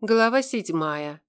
Глава седьмая.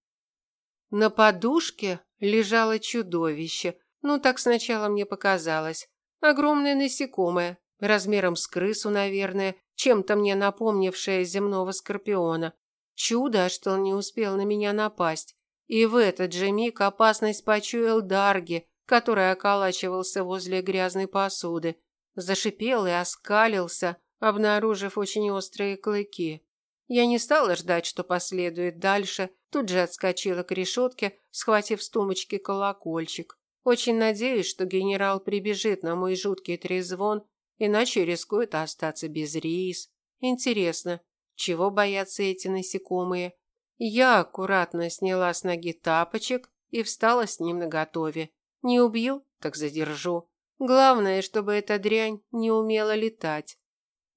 На подушке лежало чудовище. Ну, так сначала мне показалось. Огромное насекомое, размером с крысу, наверное, чем-то мне напомнившее земного скорпиона. Чудо, что он не успел на меня напасть. И в этот же миг опасность почуял Дарги, который околачивался возле грязной посуды. Зашипел и оскалился, обнаружив очень острые клыки. Я не стала ждать, что последует дальше, тут же отскочила к решетке, схватив с тумбочки колокольчик. Очень надеюсь, что генерал прибежит на мой жуткий трезвон, иначе рискует остаться без рис. Интересно, чего боятся эти насекомые? Я аккуратно сняла с ноги тапочек и встала с ним наготове. Не убью, так задержу. Главное, чтобы эта дрянь не умела летать.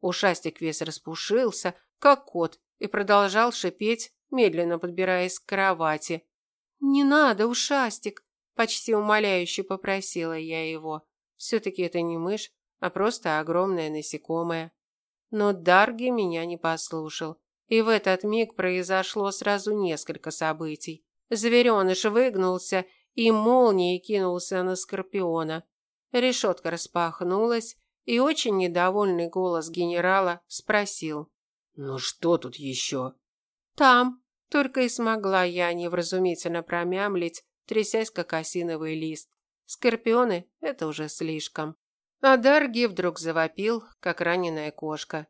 Ушастик весь распушился, как кот, и продолжал шипеть, медленно подбираясь к кровати. «Не надо, ушастик!» – почти умоляюще попросила я его. Все-таки это не мышь, а просто огромное насекомое. Но Дарги меня не послушал. И в этот миг произошло сразу несколько событий. Звереныш выгнулся и молнией кинулся на Скорпиона. Решетка распахнулась, и очень недовольный голос генерала спросил. Ну что тут еще?» «Там», – только и смогла я невразумительно промямлить, трясясь как осиновый лист. Скорпионы – это уже слишком. А Дарги вдруг завопил, как раненая кошка.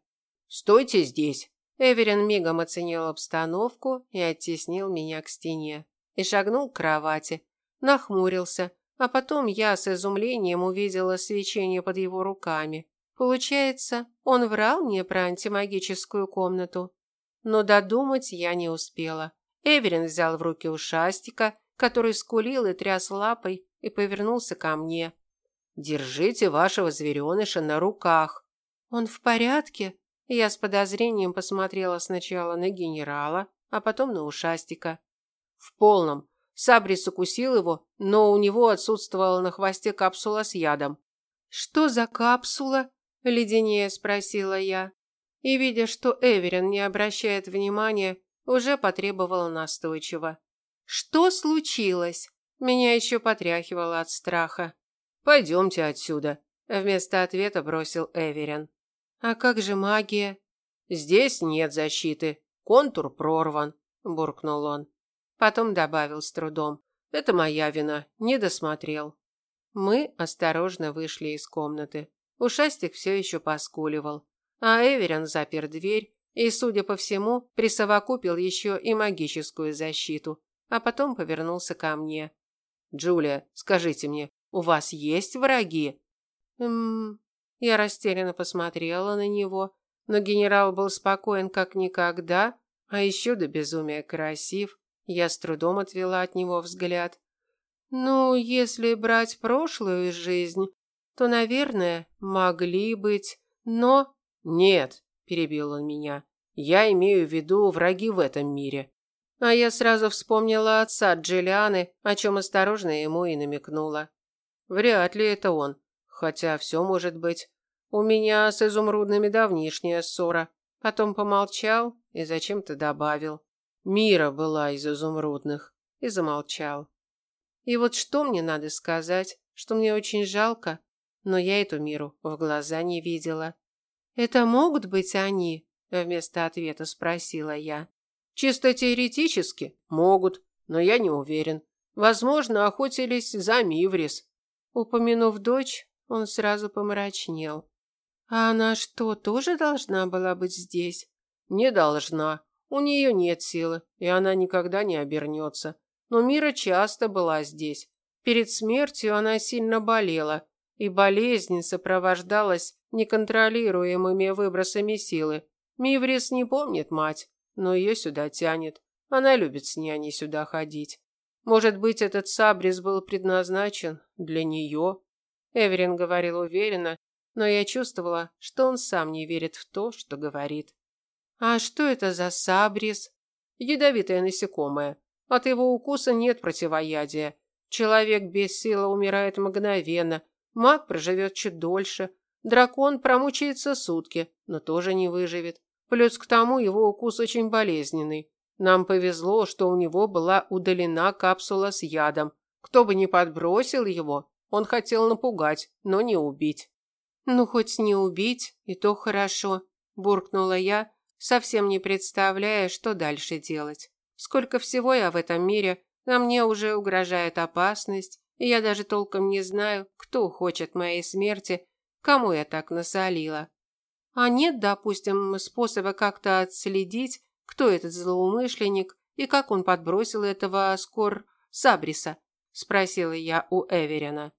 «Стойте здесь!» Эверин мигом оценил обстановку и оттеснил меня к стене. И шагнул к кровати. Нахмурился, а потом я с изумлением увидела свечение под его руками. Получается, он врал мне про антимагическую комнату. Но додумать я не успела. Эверин взял в руки ушастика, который скулил и тряс лапой, и повернулся ко мне. «Держите вашего звереныша на руках». «Он в порядке?» Я с подозрением посмотрела сначала на генерала, а потом на ушастика. «В полном. Сабрис укусил его, но у него отсутствовала на хвосте капсула с ядом». «Что за капсула?» Леденее спросила я. И видя, что Эверин не обращает внимания, уже потребовала настойчиво. Что случилось? Меня еще потряхивало от страха. Пойдемте отсюда, вместо ответа бросил Эверин. А как же магия? Здесь нет защиты. Контур прорван, буркнул он. Потом добавил с трудом: "Это моя вина, не досмотрел". Мы осторожно вышли из комнаты. Ушастик все еще поскуливал, а Эверин запер дверь и, судя по всему, присовокупил еще и магическую защиту, а потом повернулся ко мне. «Джулия, скажите мне, у вас есть враги?» «Ммм...» Я растерянно посмотрела на него, но генерал был спокоен как никогда, а еще до безумия красив. Я с трудом отвела от него взгляд. «Ну, если брать прошлую жизнь, то, наверное, могли быть, но... Нет, перебил он меня. Я имею в виду враги в этом мире. А я сразу вспомнила отца Джиллианы, о чем осторожно ему и намекнула. Вряд ли это он, хотя все может быть. У меня с изумрудными давнишняя ссора. Потом помолчал и зачем-то добавил. Мира была из изумрудных. И замолчал. И вот что мне надо сказать, что мне очень жалко, но я эту миру в глаза не видела. Это могут быть они? вместо ответа спросила я. Чисто теоретически могут, но я не уверен. Возможно, охотились за Миврис. Упомянув дочь, он сразу помрачнел. А она что, тоже должна была быть здесь? Не должна. У нее нет силы, и она никогда не обернется. Но Мира часто была здесь. Перед смертью она сильно болела, и болезнь сопровождалась неконтролируемыми выбросами силы. Миврис не помнит мать, но ее сюда тянет. Она любит с няней сюда ходить. Может быть, этот сабрис был предназначен для нее? Эверин говорил уверенно, но я чувствовала, что он сам не верит в то, что говорит. А что это за сабрис? Ядовитое насекомое. От его укуса нет противоядия. Человек без силы умирает мгновенно, Маг проживет чуть дольше. Дракон промучается сутки, но тоже не выживет. Плюс к тому его укус очень болезненный. Нам повезло, что у него была удалена капсула с ядом. Кто бы ни подбросил его, он хотел напугать, но не убить. Ну хоть не убить, и то хорошо, буркнула я, совсем не представляя, что дальше делать. Сколько всего я в этом мире, а мне уже угрожает опасность, я даже толком не знаю, кто хочет моей смерти, кому я так насолила. А нет, допустим, способа как-то отследить, кто этот злоумышленник и как он подбросил этого скор Сабриса, спросила я у Эверина.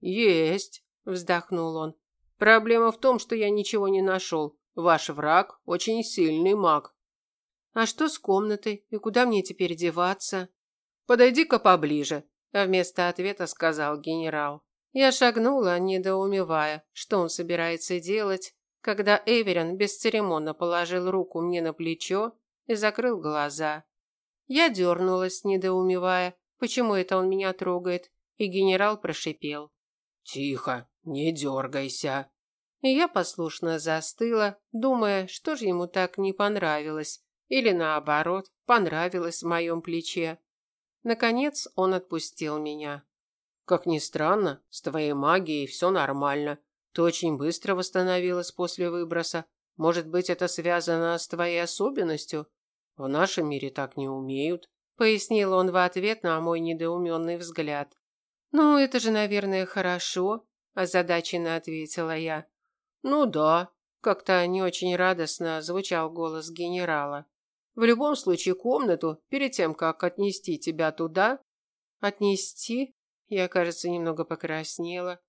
Есть, вздохнул он. Проблема в том, что я ничего не нашел. Ваш враг очень сильный маг. А что с комнатой и куда мне теперь деваться? Подойди-ка поближе, вместо ответа сказал генерал. Я шагнула, недоумевая, что он собирается делать, когда Эверин бесцеремонно положил руку мне на плечо и закрыл глаза. Я дернулась, недоумевая, почему это он меня трогает, и генерал прошипел. «Тихо, не дергайся». И я послушно застыла, думая, что же ему так не понравилось, или наоборот, понравилось в моем плече. Наконец он отпустил меня. «Как ни странно, с твоей магией все нормально. Ты очень быстро восстановилась после выброса. Может быть, это связано с твоей особенностью? В нашем мире так не умеют», – пояснил он в ответ на мой недоуменный взгляд. «Ну, это же, наверное, хорошо», – озадаченно ответила я. «Ну да», – как-то не очень радостно звучал голос генерала. «В любом случае комнату, перед тем, как отнести тебя туда...» «Отнести?» Я, кажется, немного покраснела.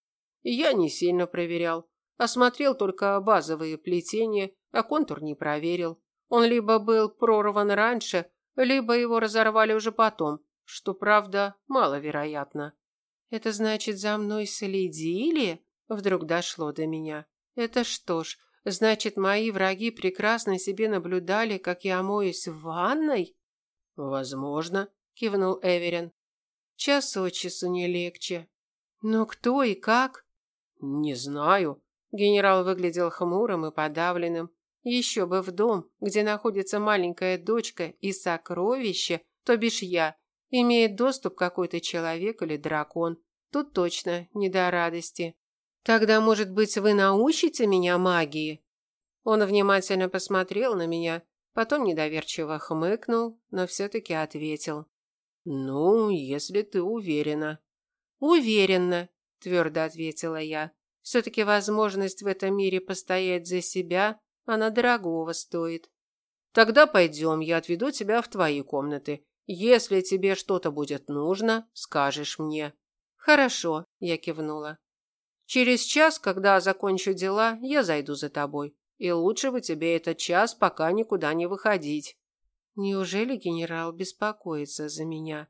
Я не сильно проверял. Осмотрел только базовые плетения, а контур не проверил. Он либо был прорван раньше, либо его разорвали уже потом, что, правда, маловероятно. Это значит, за мной следили? Вдруг дошло до меня. Это что ж, значит, мои враги прекрасно себе наблюдали, как я моюсь в ванной? Возможно, кивнул Эверин. Час от часу не легче. Но кто и как? Не знаю. Генерал выглядел хмурым и подавленным. Еще бы в дом, где находится маленькая дочка и сокровище, то бишь я, имеет доступ какой-то человек или дракон. Тут точно не до радости. Тогда, может быть, вы научите меня магии? Он внимательно посмотрел на меня, потом недоверчиво хмыкнул, но все-таки ответил. «Ну, если ты уверена». «Уверена», – твердо ответила я. «Все-таки возможность в этом мире постоять за себя, она дорогого стоит». «Тогда пойдем, я отведу тебя в твои комнаты. Если тебе что-то будет нужно, скажешь мне». «Хорошо», – я кивнула. «Через час, когда закончу дела, я зайду за тобой. И лучше бы тебе этот час пока никуда не выходить». Неужели генерал беспокоится за меня?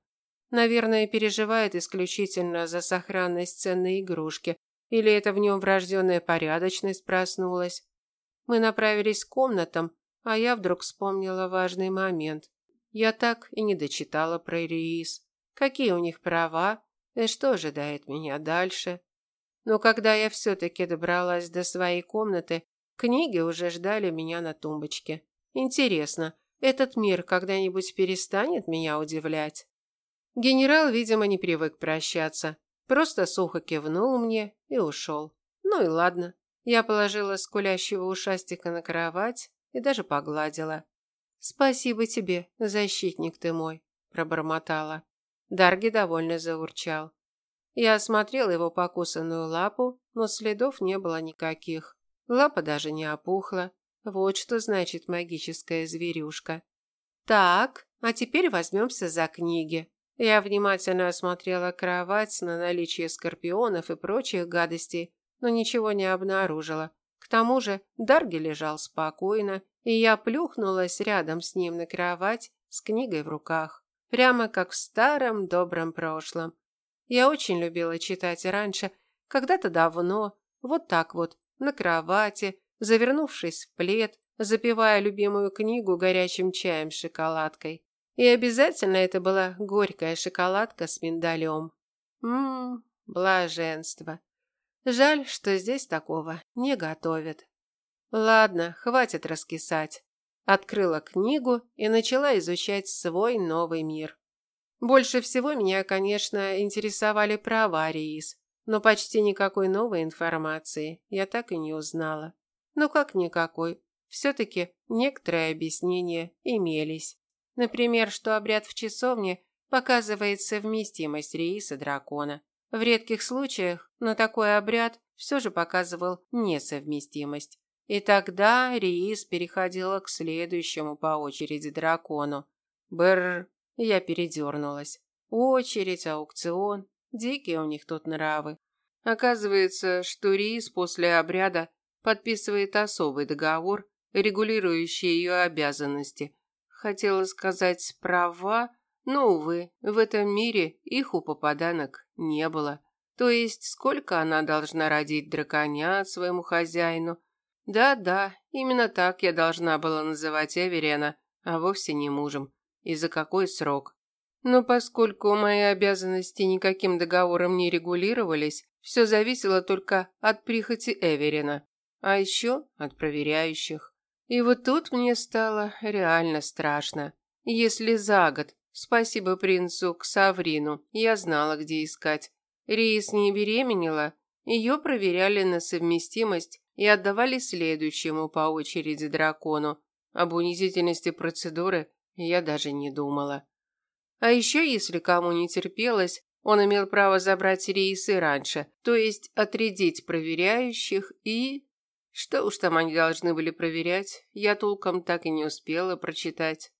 Наверное, переживает исключительно за сохранность ценной игрушки. Или это в нем врожденная порядочность проснулась? Мы направились к комнатам, а я вдруг вспомнила важный момент. Я так и не дочитала про Ириис. Какие у них права и что ожидает меня дальше? Но когда я все-таки добралась до своей комнаты, книги уже ждали меня на тумбочке. Интересно, этот мир когда-нибудь перестанет меня удивлять? Генерал, видимо, не привык прощаться. Просто сухо кивнул мне и ушел. Ну и ладно. Я положила скулящего ушастика на кровать и даже погладила. «Спасибо тебе, защитник ты мой», – пробормотала. Дарги довольно заурчал. Я осмотрела его покусанную лапу, но следов не было никаких. Лапа даже не опухла. Вот что значит магическая зверюшка. Так, а теперь возьмемся за книги. Я внимательно осмотрела кровать на наличие скорпионов и прочих гадостей, но ничего не обнаружила. К тому же Дарги лежал спокойно, и я плюхнулась рядом с ним на кровать с книгой в руках, прямо как в старом добром прошлом. Я очень любила читать раньше, когда-то давно, вот так вот, на кровати, завернувшись в плед, запивая любимую книгу горячим чаем с шоколадкой. И обязательно это была горькая шоколадка с миндалем. Ммм, блаженство. Жаль, что здесь такого не готовят. Ладно, хватит раскисать. Открыла книгу и начала изучать свой новый мир. Больше всего меня, конечно, интересовали права Риис, но почти никакой новой информации я так и не узнала. Ну как никакой? Все-таки некоторые объяснения имелись. Например, что обряд в часовне показывает совместимость Рииса дракона. В редких случаях, но такой обряд все же показывал несовместимость. И тогда Риис переходила к следующему по очереди дракону. Бррр, я передернулась. Очередь, аукцион, дикие у них тут нравы. Оказывается, что Риис после обряда подписывает особый договор, регулирующий ее обязанности. Хотела сказать права, но, увы, в этом мире их у попаданок не было. То есть, сколько она должна родить драконят своему хозяину, да-да, именно так я должна была называть Эверена, а вовсе не мужем. И за какой срок? Но поскольку мои обязанности никаким договором не регулировались, все зависело только от прихоти Эверина, а еще от проверяющих. И вот тут мне стало реально страшно. Если за год, спасибо принцу Ксаврину, я знала, где искать. Рейс не беременела, ее проверяли на совместимость и отдавали следующему по очереди дракону. Об унизительности процедуры я даже не думала. А еще, если кому не терпелось, он имел право забрать рейсы раньше, то есть отрядить проверяющих и... Что уж там они должны были проверять, я толком так и не успела прочитать.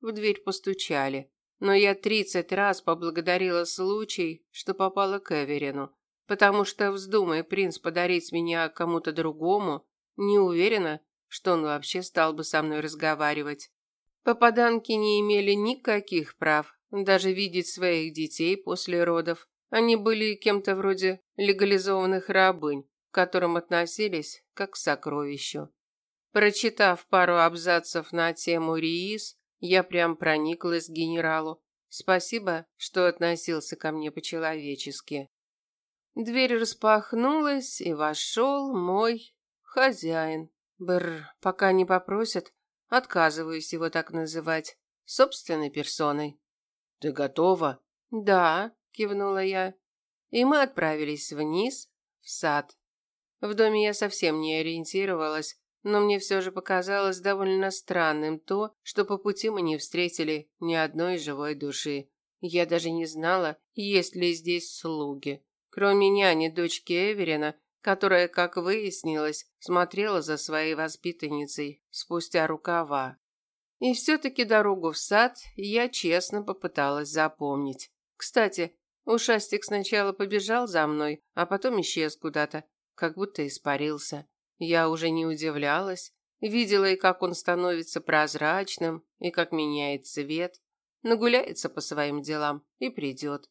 В дверь постучали, но я тридцать раз поблагодарила случай, что попала к Эверину. Потому что, вздумая принц подарить меня кому-то другому, не уверена, что он вообще стал бы со мной разговаривать. Попаданки не имели никаких прав, даже видеть своих детей после родов. Они были кем-то вроде легализованных рабынь, к которым относились как к сокровищу. Прочитав пару абзацев на тему РИИС, я прям прониклась к генералу. Спасибо, что относился ко мне по-человечески. Дверь распахнулась, и вошел мой хозяин. Бр, пока не попросят, отказываюсь его так называть, собственной персоной. Ты готова? Да, кивнула я. И мы отправились вниз, в сад. В доме я совсем не ориентировалась, но мне все же показалось довольно странным то, что по пути мы не встретили ни одной живой души. Я даже не знала, есть ли здесь слуги. Кроме няни дочки Эверина, которая, как выяснилось, смотрела за своей воспитанницей спустя рукава. И все-таки дорогу в сад я честно попыталась запомнить. Кстати, ушастик сначала побежал за мной, а потом исчез куда-то, как будто испарился. Я уже не удивлялась, видела и как он становится прозрачным, и как меняет цвет, нагуляется по своим делам и придет.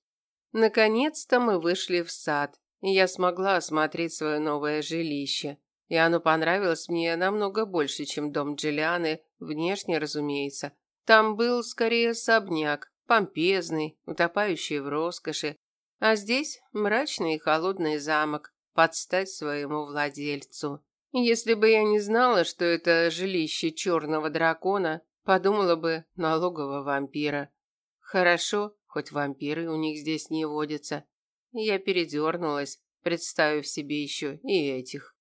Наконец-то мы вышли в сад, и я смогла осмотреть свое новое жилище. И оно понравилось мне намного больше, чем дом Джиллианы, внешне, разумеется. Там был скорее особняк, помпезный, утопающий в роскоши, а здесь мрачный и холодный замок, под стать своему владельцу. Если бы я не знала, что это жилище черного дракона, подумала бы налогового вампира. Хорошо, Хоть вампиры у них здесь не водятся. Я передернулась, представив себе еще и этих.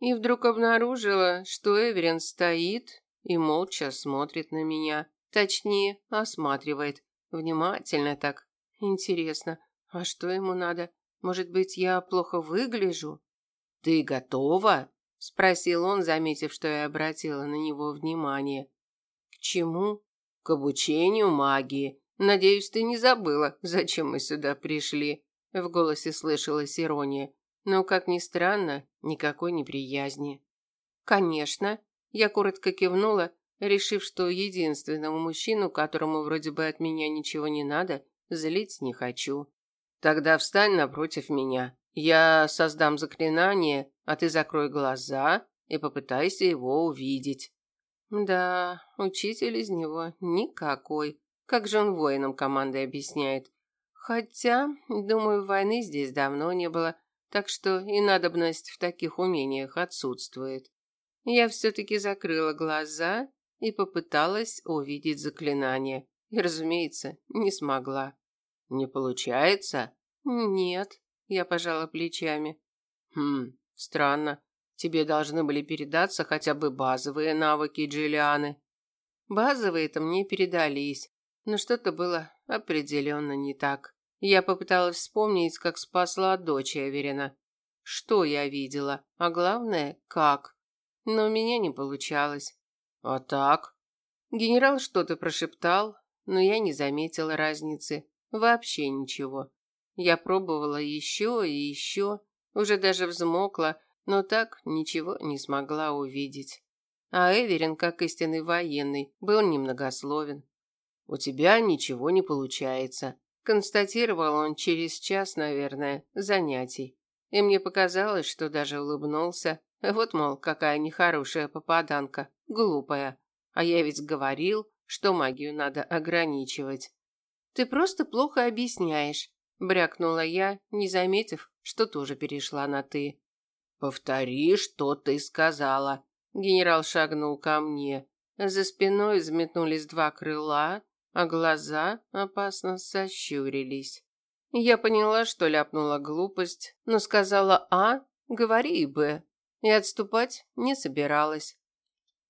И вдруг обнаружила, что Эверин стоит и молча смотрит на меня. Точнее, осматривает. Внимательно так. Интересно, а что ему надо? Может быть, я плохо выгляжу? Ты готова? спросил он, заметив, что я обратила на него внимание. К чему? К обучению магии. Надеюсь, ты не забыла, зачем мы сюда пришли. В голосе слышалась ирония, но, как ни странно, никакой неприязни. Конечно, я коротко кивнула, решив, что единственного мужчину, которому вроде бы от меня ничего не надо, злить не хочу. Тогда встань напротив меня. Я создам заклинание, а ты закрой глаза и попытайся его увидеть. Да, учитель из него никакой. Как же он воинам команды объясняет? Хотя, думаю, войны здесь давно не было, так что и надобность в таких умениях отсутствует. Я все-таки закрыла глаза и попыталась увидеть заклинание. И, разумеется, не смогла. Не получается? Нет, я пожала плечами. Хм, странно. Тебе должны были передаться хотя бы базовые навыки Джиллианы. Базовые-то мне передались, но что-то было определенно не так. Я попыталась вспомнить, как спасла дочь Эверина. Что я видела, а главное, как. Но у меня не получалось. А так? Генерал что-то прошептал, но я не заметила разницы. Вообще ничего. Я пробовала еще и еще, уже даже взмокла, но так ничего не смогла увидеть. А Эверин, как истинный военный, был немногословен. «У тебя ничего не получается», – констатировал он через час, наверное, занятий. И мне показалось, что даже улыбнулся. Вот, мол, какая нехорошая попаданка, глупая. А я ведь говорил, что магию надо ограничивать. «Ты просто плохо объясняешь», – брякнула я, не заметив, что тоже перешла на «ты». «Повтори, что ты сказала». Генерал шагнул ко мне. За спиной взметнулись два крыла, а глаза опасно сощурились. Я поняла, что ляпнула глупость, но сказала «А», говори и «Б», и отступать не собиралась.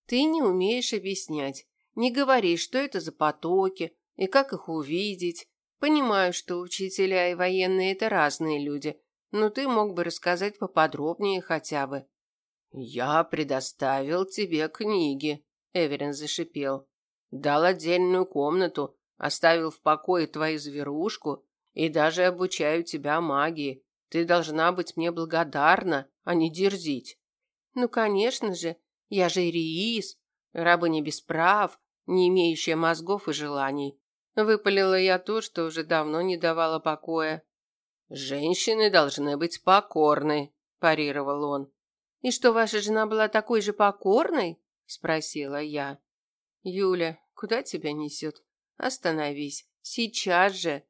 «Ты не умеешь объяснять. Не говори, что это за потоки и как их увидеть. Понимаю, что учителя и военные – это разные люди, но ты мог бы рассказать поподробнее хотя бы. Я предоставил тебе книги, Эверин зашипел. Дал отдельную комнату, оставил в покое твою зверушку и даже обучаю тебя магии. Ты должна быть мне благодарна, а не дерзить. Ну, конечно же, я же Ириис, рабыня без прав, не имеющая мозгов и желаний. Выпалила я то, что уже давно не давало покоя. Женщины должны быть покорны, парировал он. И что ваша жена была такой же покорной? спросила я. Юля, куда тебя несет? Остановись, сейчас же.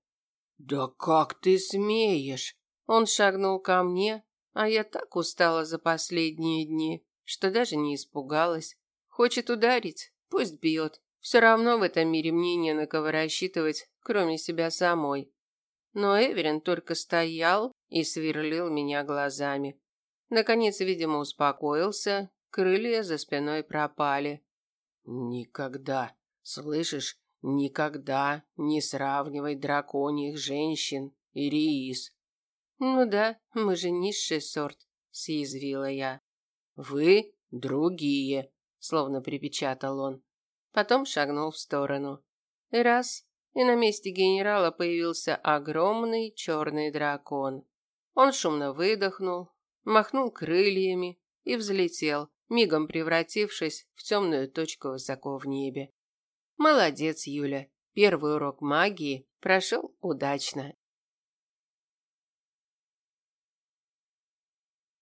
Да как ты смеешь? Он шагнул ко мне, а я так устала за последние дни, что даже не испугалась. Хочет ударить, пусть бьет. Все равно в этом мире мне не на кого рассчитывать, кроме себя самой. Но Эверин только стоял и сверлил меня глазами. Наконец, видимо, успокоился, крылья за спиной пропали. Никогда, слышишь, никогда не сравнивай драконьих женщин, Ириис. Ну да, мы же низший сорт, съязвила я. Вы другие, словно припечатал он. Потом шагнул в сторону. Раз, и на месте генерала появился огромный черный дракон. Он шумно выдохнул, махнул крыльями и взлетел, мигом превратившись в темную точку высоко в небе. Молодец, Юля. Первый урок магии прошел удачно.